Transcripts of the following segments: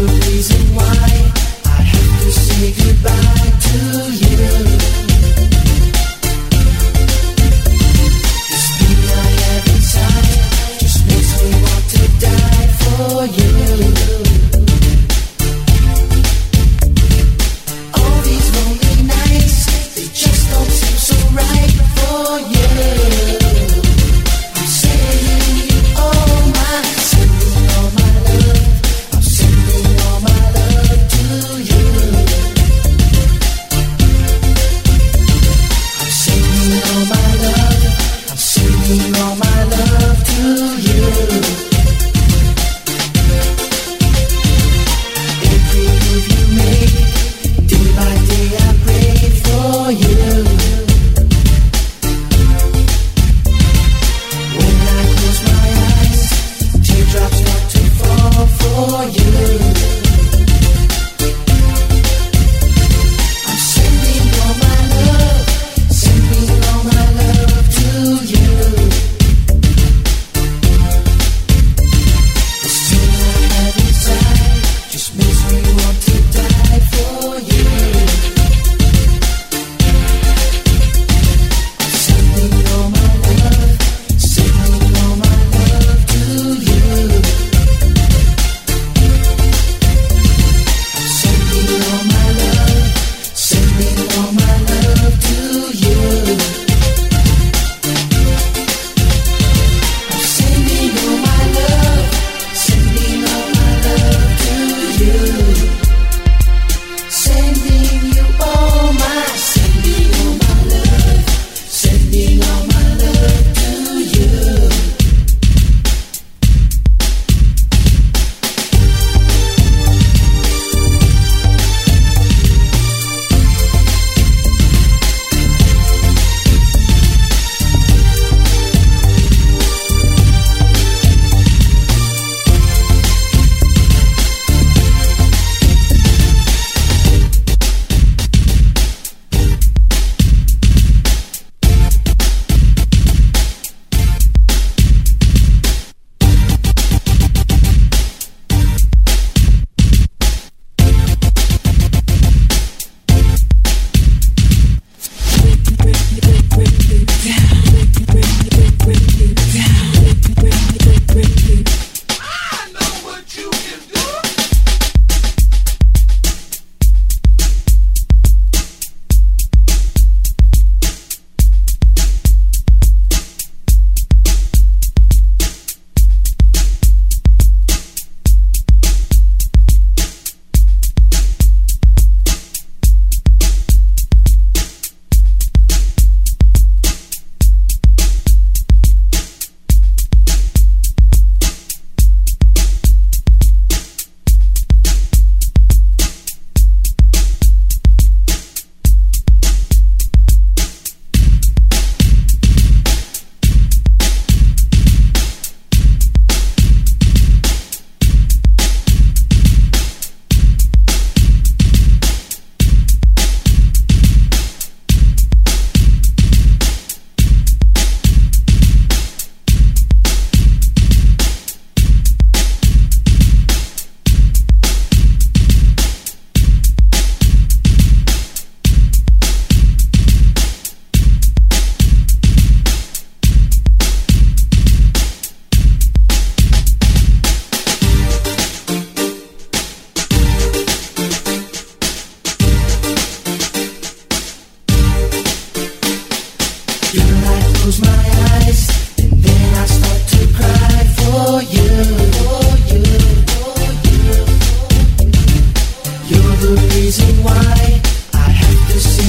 reason why I have to say goodbye to you.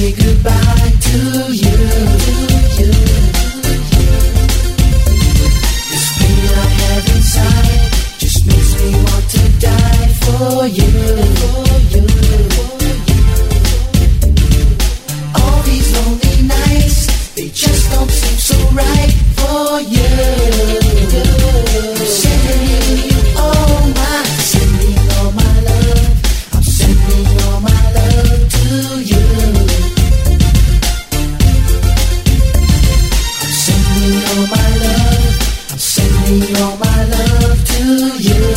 say goodbye to you. all my love. I'm sending all my love to you.